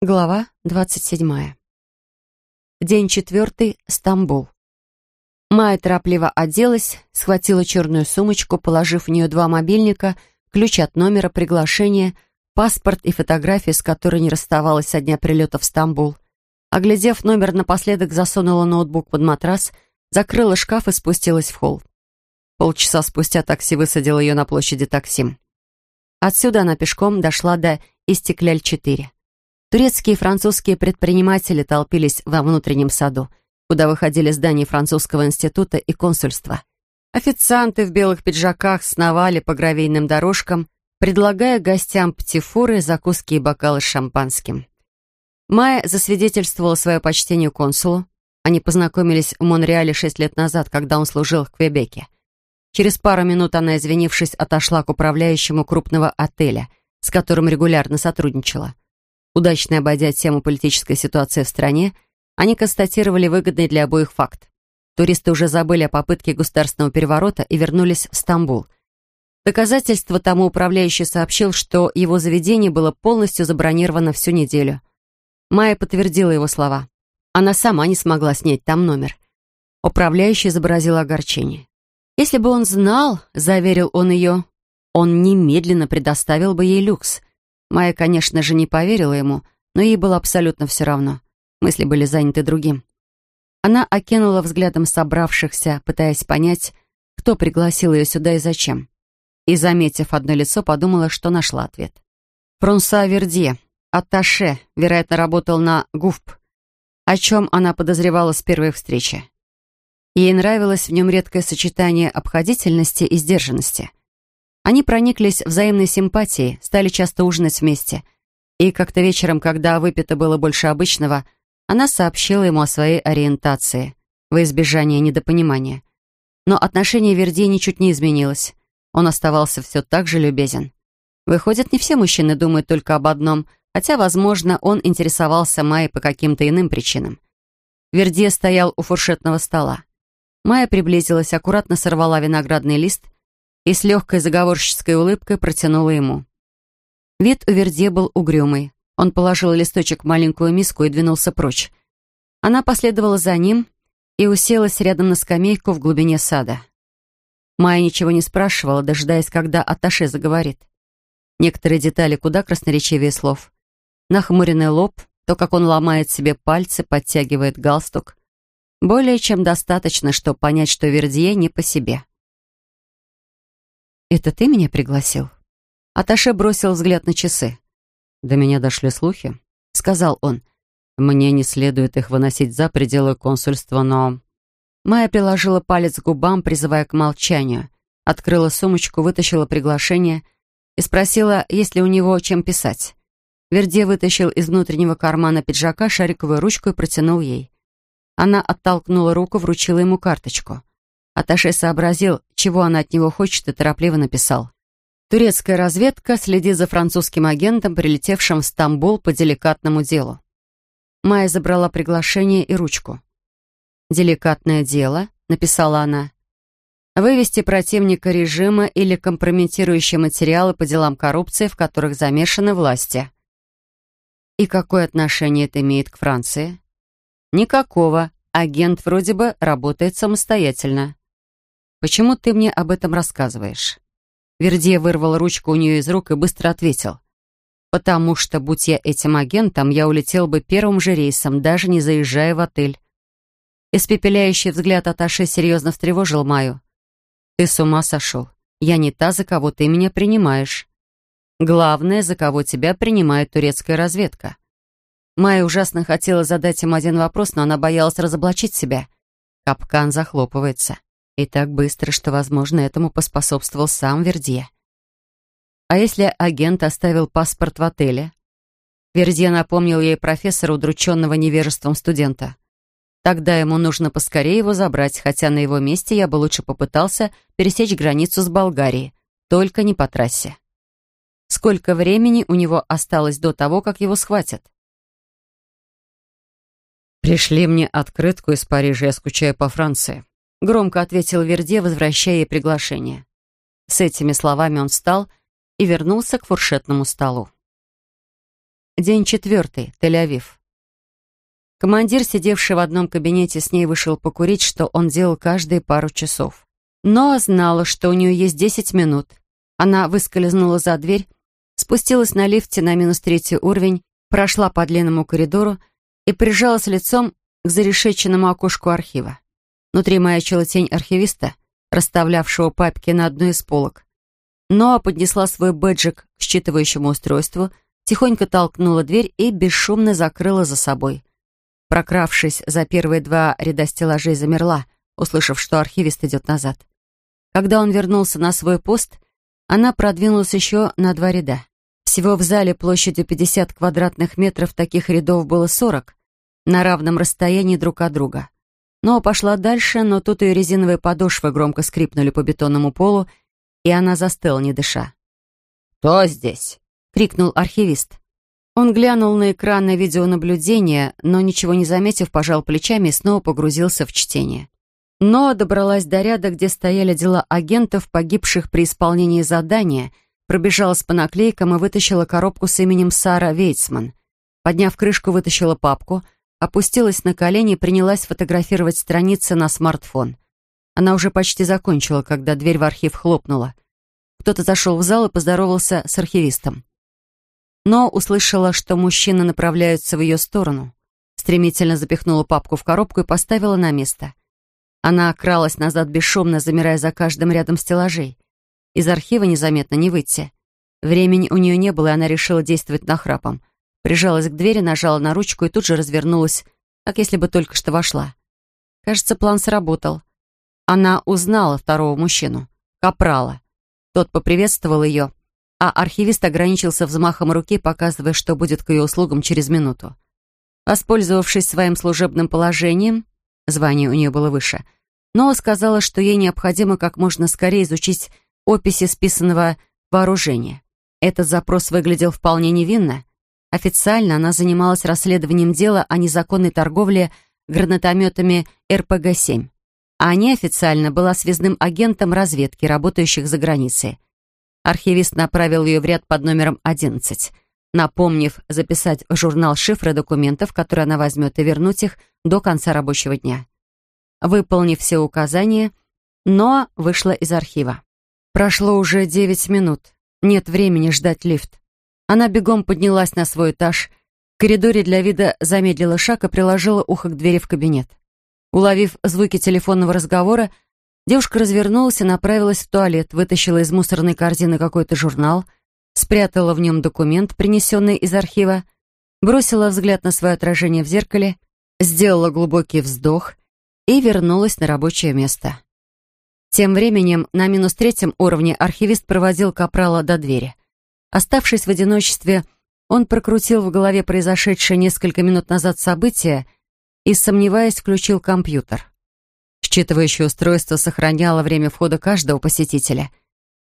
Глава двадцать седьмая. День четвертый. Стамбул. Майя торопливо оделась, схватила черную сумочку, положив в нее два мобильника, ключ от номера, приглашение, паспорт и фотографии, с которой не расставалась со дня прилета в Стамбул. Оглядев номер, напоследок засунула ноутбук под матрас, закрыла шкаф и спустилась в холл. Полчаса спустя такси высадило ее на площади Таксим. Отсюда она пешком дошла до Истекляль-4. Турецкие и французские предприниматели толпились во внутреннем саду, куда выходили здания французского института и консульства. Официанты в белых пиджаках сновали по гравийным дорожкам, предлагая гостям птифуры, закуски и бокалы с шампанским. Майя засвидетельствовала свое почтение консулу. Они познакомились в Монреале шесть лет назад, когда он служил в Квебеке. Через пару минут она, извинившись, отошла к управляющему крупного отеля, с которым регулярно сотрудничала. Удачно обойдя тему политической ситуации в стране, они констатировали выгодный для обоих факт. Туристы уже забыли о попытке государственного переворота и вернулись в Стамбул. Доказательство тому управляющий сообщил, что его заведение было полностью забронировано всю неделю. Майя подтвердила его слова. Она сама не смогла снять там номер. Управляющий изобразил огорчение. Если бы он знал, заверил он ее, он немедленно предоставил бы ей люкс. Майя, конечно же, не поверила ему, но ей было абсолютно все равно. Мысли были заняты другим. Она окинула взглядом собравшихся, пытаясь понять, кто пригласил ее сюда и зачем. И, заметив одно лицо, подумала, что нашла ответ. Фрунса Вердье, атташе, вероятно, работал на ГУФП, о чем она подозревала с первой встречи. Ей нравилось в нем редкое сочетание обходительности и сдержанности. Они прониклись взаимной симпатией, стали часто ужинать вместе. И как-то вечером, когда выпито было больше обычного, она сообщила ему о своей ориентации, во избежание недопонимания. Но отношение Верди ничуть не изменилось. Он оставался все так же любезен. Выходит, не все мужчины думают только об одном, хотя, возможно, он интересовался Майей по каким-то иным причинам. Вердье стоял у фуршетного стола. Майя приблизилась, аккуратно сорвала виноградный лист — и с легкой заговорческой улыбкой протянула ему. Вид у Вердье был угрюмый. Он положил листочек в маленькую миску и двинулся прочь. Она последовала за ним и уселась рядом на скамейку в глубине сада. Майя ничего не спрашивала, дожидаясь, когда Аташе заговорит. Некоторые детали куда красноречивее слов. Нахмуренный лоб, то, как он ломает себе пальцы, подтягивает галстук. Более чем достаточно, чтобы понять, что Вердье не по себе. «Это ты меня пригласил?» Аташе бросил взгляд на часы. «До меня дошли слухи», — сказал он. «Мне не следует их выносить за пределы консульства, но...» Майя приложила палец к губам, призывая к молчанию. Открыла сумочку, вытащила приглашение и спросила, есть ли у него чем писать. Верде вытащил из внутреннего кармана пиджака шариковую ручку и протянул ей. Она оттолкнула руку, вручила ему карточку. Аташе сообразил, чего она от него хочет, и торопливо написал. Турецкая разведка следит за французским агентом, прилетевшим в Стамбул по деликатному делу. Майя забрала приглашение и ручку. «Деликатное дело», — написала она. «Вывести противника режима или компрометирующие материалы по делам коррупции, в которых замешаны власти». «И какое отношение это имеет к Франции?» «Никакого. Агент вроде бы работает самостоятельно». Почему ты мне об этом рассказываешь?» Вердия вырвал ручку у нее из рук и быстро ответил. «Потому что, будь я этим агентом, я улетел бы первым же рейсом, даже не заезжая в отель». Испепеляющий взгляд Аташи серьезно встревожил Маю. «Ты с ума сошел. Я не та, за кого ты меня принимаешь. Главное, за кого тебя принимает турецкая разведка». Майя ужасно хотела задать им один вопрос, но она боялась разоблачить себя. Капкан захлопывается. И так быстро, что, возможно, этому поспособствовал сам Вердье. А если агент оставил паспорт в отеле? Вердье напомнил ей профессора, удрученного невежеством студента. Тогда ему нужно поскорее его забрать, хотя на его месте я бы лучше попытался пересечь границу с Болгарией, только не по трассе. Сколько времени у него осталось до того, как его схватят? «Пришли мне открытку из Парижа, я скучаю по Франции», Громко ответил Верде, возвращая ей приглашение. С этими словами он встал и вернулся к фуршетному столу. День четвертый. Тель-Авив. Командир, сидевший в одном кабинете с ней, вышел покурить, что он делал каждые пару часов. Но знала, что у нее есть десять минут. Она выскользнула за дверь, спустилась на лифте на минус третий уровень, прошла по длинному коридору и прижалась лицом к зарешеченному окошку архива. Внутри маячила тень архивиста, расставлявшего папки на одной из полок. Ноа поднесла свой бэджик к считывающему устройству, тихонько толкнула дверь и бесшумно закрыла за собой. Прокравшись за первые два ряда стеллажей, замерла, услышав, что архивист идет назад. Когда он вернулся на свой пост, она продвинулась еще на два ряда. Всего в зале площадью 50 квадратных метров таких рядов было 40, на равном расстоянии друг от друга. Но пошла дальше, но тут ее резиновые подошвы громко скрипнули по бетонному полу, и она застыла, не дыша. «Кто здесь?» — крикнул архивист. Он глянул на экраны видеонаблюдения, но, ничего не заметив, пожал плечами и снова погрузился в чтение. Но добралась до ряда, где стояли дела агентов, погибших при исполнении задания, пробежалась по наклейкам и вытащила коробку с именем Сара Вейцман. Подняв крышку, вытащила папку, опустилась на колени и принялась фотографировать страницы на смартфон. Она уже почти закончила, когда дверь в архив хлопнула. Кто-то зашел в зал и поздоровался с архивистом но услышала, что мужчины направляются в ее сторону. Стремительно запихнула папку в коробку и поставила на место. Она кралась назад бесшумно, замирая за каждым рядом стеллажей. Из архива незаметно не выйти. Времени у нее не было, и она решила действовать нахрапом. Прижалась к двери, нажала на ручку и тут же развернулась, как если бы только что вошла. Кажется, план сработал. Она узнала второго мужчину, Капрала. Тот поприветствовал ее, а архивист ограничился взмахом руки, показывая, что будет к ее услугам через минуту. Воспользовавшись своим служебным положением, звание у нее было выше, но сказала, что ей необходимо как можно скорее изучить описи списанного вооружения. Этот запрос выглядел вполне невинно. Официально она занималась расследованием дела о незаконной торговле гранатометами РПГ-7, а неофициально была связным агентом разведки, работающих за границей. Архивист направил ее в ряд под номером 11, напомнив записать в журнал шифры документов, которые она возьмет, и вернуть их до конца рабочего дня. Выполнив все указания, Ноа вышла из архива. Прошло уже девять минут. Нет времени ждать лифт. Она бегом поднялась на свой этаж. В коридоре для вида замедлила шаг и приложила ухо к двери в кабинет. Уловив звуки телефонного разговора, Девушка развернулась и направилась в туалет, вытащила из мусорной корзины какой-то журнал, спрятала в нем документ, принесенный из архива, бросила взгляд на свое отражение в зеркале, сделала глубокий вздох и вернулась на рабочее место. Тем временем на минус третьем уровне архивист проводил Капрала до двери. Оставшись в одиночестве, он прокрутил в голове произошедшее несколько минут назад события и, сомневаясь, включил компьютер. Считывающее устройство сохраняло время входа каждого посетителя.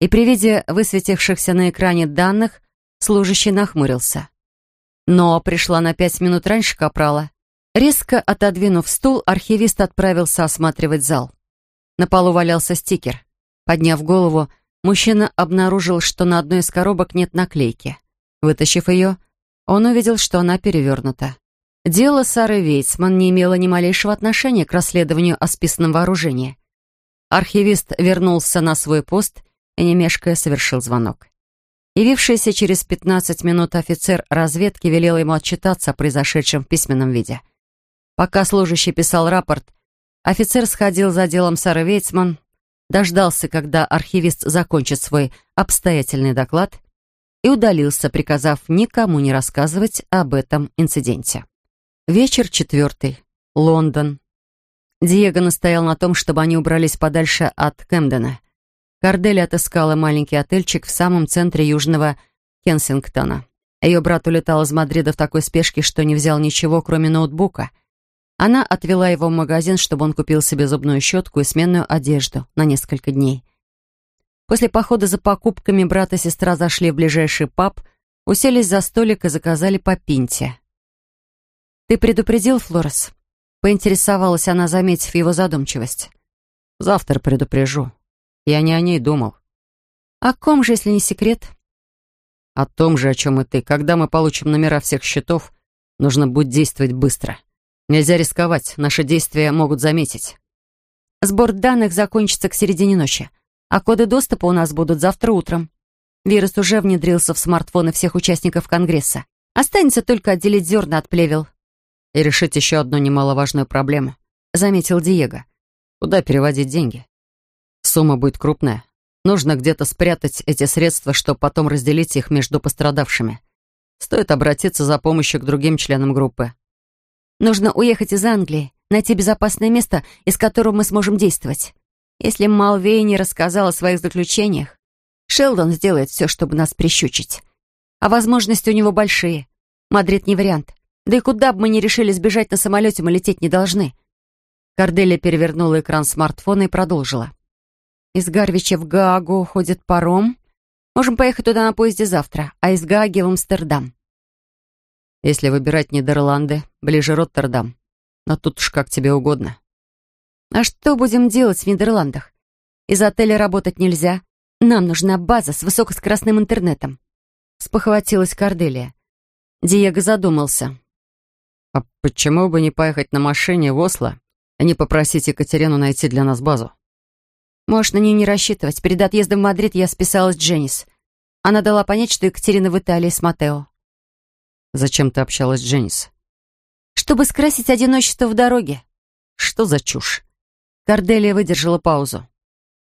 И при виде высветившихся на экране данных служащий нахмурился. Но пришла на пять минут раньше Капрала. Резко отодвинув стул, архивист отправился осматривать зал. На полу валялся стикер. Подняв голову, мужчина обнаружил, что на одной из коробок нет наклейки. Вытащив ее, он увидел, что она перевернута. Дело Сары Вейцман не имело ни малейшего отношения к расследованию о списанном вооружении. Архивист вернулся на свой пост и, не мешкая, совершил звонок. Явившийся через 15 минут офицер разведки велел ему отчитаться о произошедшем в письменном виде. Пока служащий писал рапорт, офицер сходил за делом Сары Вейцман, дождался, когда архивист закончит свой обстоятельный доклад и удалился, приказав никому не рассказывать об этом инциденте. Вечер четвертый. Лондон. Диего настоял на том, чтобы они убрались подальше от Кэмдена. Кардели отыскала маленький отельчик в самом центре южного Кенсингтона. Ее брат улетал из Мадрида в такой спешке, что не взял ничего, кроме ноутбука. Она отвела его в магазин, чтобы он купил себе зубную щетку и сменную одежду на несколько дней. После похода за покупками брат и сестра зашли в ближайший паб, уселись за столик и заказали по пинте. «Ты предупредил, Флорес?» Поинтересовалась она, заметив его задумчивость. «Завтра предупрежу. Я не о ней думал». «О ком же, если не секрет?» О том же, о чем и ты. Когда мы получим номера всех счетов, нужно будет действовать быстро. Нельзя рисковать, наши действия могут заметить. Сбор данных закончится к середине ночи, а коды доступа у нас будут завтра утром. Вирус уже внедрился в смартфоны всех участников Конгресса. Останется только отделить зерна от плевел. И решить еще одну немаловажную проблему, заметил Диего. Куда переводить деньги? Сумма будет крупная. Нужно где-то спрятать эти средства, чтобы потом разделить их между пострадавшими. Стоит обратиться за помощью к другим членам группы. Нужно уехать из Англии, найти безопасное место, из которого мы сможем действовать. Если Малвей не рассказал о своих заключениях, Шелдон сделает все, чтобы нас прищучить. А возможности у него большие. Мадрид не вариант. Да и куда бы мы ни решили сбежать на самолете, мы лететь не должны. Корделия перевернула экран смартфона и продолжила. Из Гарвича в Гаагу ходит паром. Можем поехать туда на поезде завтра, а из Гааги в Амстердам. Если выбирать Нидерланды, ближе Роттердам. Но тут уж как тебе угодно. А что будем делать в Нидерландах? Из отеля работать нельзя. Нам нужна база с высокоскоростным интернетом. Спохватилась Корделия. Диего задумался. А почему бы не поехать на машине в Осло, а не попросить Екатерину найти для нас базу? Можешь на нее не рассчитывать. Перед отъездом в Мадрид я списалась с Дженнис. Она дала понять, что Екатерина в Италии с Матео. Зачем ты общалась с Дженнис? Чтобы скрасить одиночество в дороге. Что за чушь? Корделия выдержала паузу.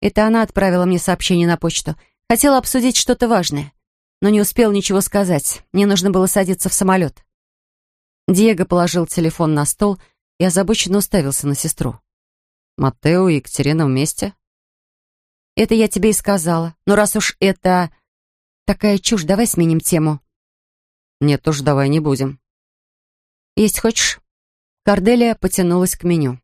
Это она отправила мне сообщение на почту. Хотела обсудить что-то важное, но не успел ничего сказать. Мне нужно было садиться в самолет. Диего положил телефон на стол и озабоченно уставился на сестру. «Матео и Екатерина вместе?» Это я тебе и сказала. Но раз уж это такая чушь, давай сменим тему. Нет уж, давай не будем. Есть хочешь? Корделия потянулась к меню.